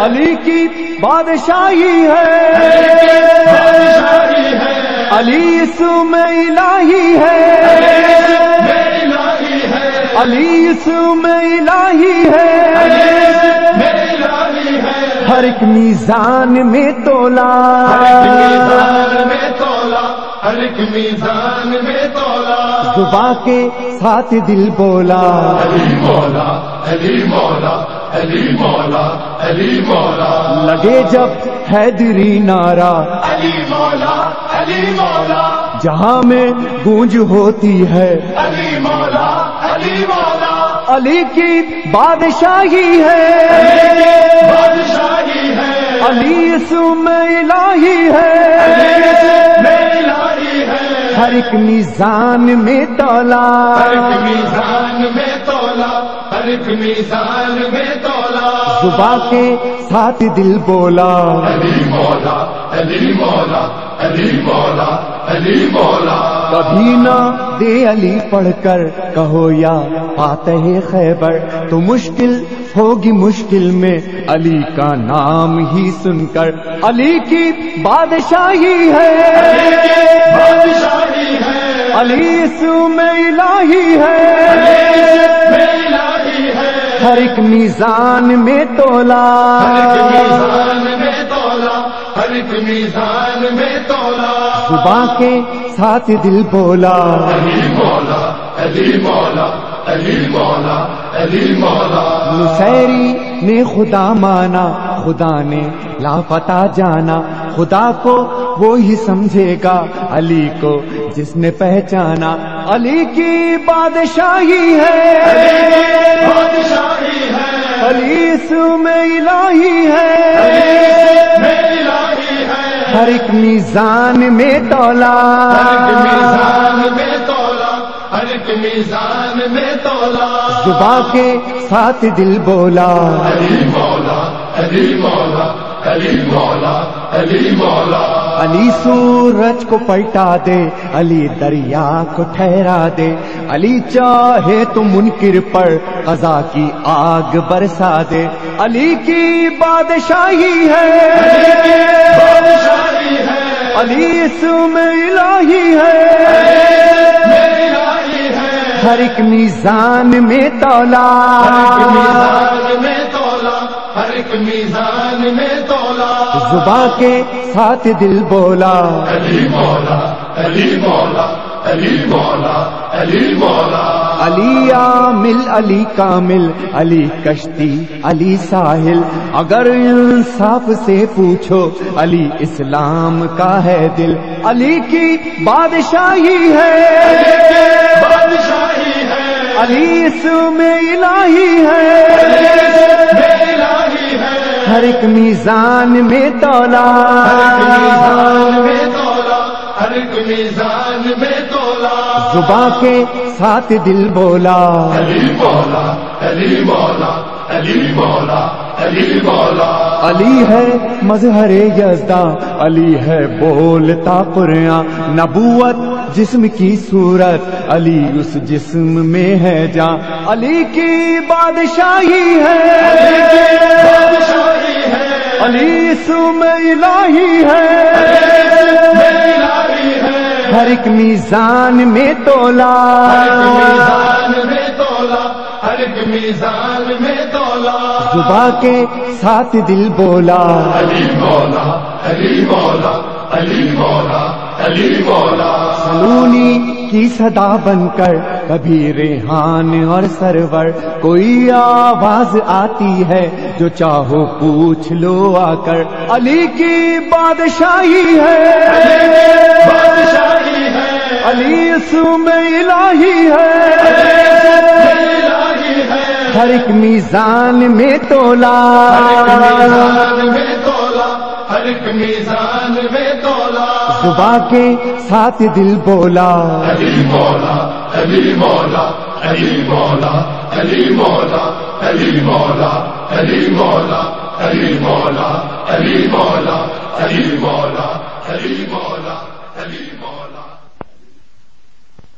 علی کی بادشاہی ہے۔ علی اس میں الہی ہے۔ علی اس میں الہی ہے۔ ہر ایک میزان میں تولا۔ میں تولا۔ ہر ایک میزان میں زبا کے ساتھ دل بولا۔ علی مولا علی مولا علی مولا علی مولا۔ لگے جب حیدری نارا علی مولا علی مولا۔ جہاں میں گونج ہوتی ہے۔ علی مولا علی مولا۔ علی کی بادشاہی ہے۔ بادشاہی ہے۔ علی اس میں میں الہی ہے۔ ہر ایک میزان میں تولا۔ ہر ایک میزان میں تولا ہر ایک میزان میں تولا۔ زبا کے ساتھ دل بولا۔ علی مولا علی مولا علی مولا علی مولا۔ کبھی نہ دے علی پڑھ کر کہو یا فاتح خیبر تو مشکل ہوگی مشکل میں۔ علی کا نام ہی سن کر علی کی بادشاہی ہے۔ ہے علی میں الہی ہے۔ ہر ایک میزان میں تولا۔ ہر ایک میزان میں تولا صبح کے ساتھ دل بولا۔ علی مولا علی مولا علی مولا علی مولا نسیری نے خدا مانا، خدا نے لاپتا جانا۔ خدا کو وہی سمجھے گا علی کو جس نے پہچانا علی کی بادشاہی ہے۔ علی اس میں الہی ہے۔ ہر ایک میزان میں تولا۔ میزان میں تولا۔ زبا کے ساتھ دل بولا۔ علی مولا علی مولا علی مولا علی مولا۔ علی سورج کو پلٹا دے، علی دریا کو ٹھہرا دے۔ علی چاہے تو منکر پر قضا کی آگ برسا دے۔ علی کی بادشاہی ہے۔ بادشاہی علی اس میں الہی ہے۔ ہر ایک میزان میں تولا۔ میزان میں تولا۔ ہر ایک میزان میں تولا۔ زبا کے ساتھ دل بولا۔ علی مولا علی مولا علی مولا علی مولا۔ علی عامل علی کامل علی کشتی علی ساحل۔ اگر انصاف سے پوچھو علی اسلام کا ہے دل۔ علی کی بادشاہی ہے۔ علی اس میں الہی ہے۔ ہر ایک میزان میں تولا۔ میزان میں تولا ہر ایک میزان میں تولا۔ زبا کے ساتھ دل بولا۔ علی مولا علی مولا علی مولا علی مولا علی ہے مظہر یزداں علی ہے بولتا قرآن۔ نبوت جسم کی صورت علی اس جسم میں ہے جاں۔ علی کی بادشاہی ہے۔ علی میں الہی ہے۔ ہر ایک میزان میں تولا۔ میزان میں تولا۔ ہر ایک میزان میں تولا۔ زبا کے ساتھ دل بولا۔ علی مولا علی مولا علی مولا علی مولا۔ سلونی کی صدا بن کر۔ کبھی ریحان اور سرور کوئی آواز آتی ہے جو چاہو پوچھ لو آ کر۔ علی کی بادشاہی ہے۔ بادشاہی ہے۔ علی اس میں الہی ہے۔ ہر ایک میزان میں تولا۔ میزان میں تولا۔ ہر ایک میزان میں تولا۔ صبح کے ساتھ دل بولا علی مولا علی مولا علی مولا علی مولا علی مولا علی مولا علی مولا علی مولا علی مولا علی مولا علی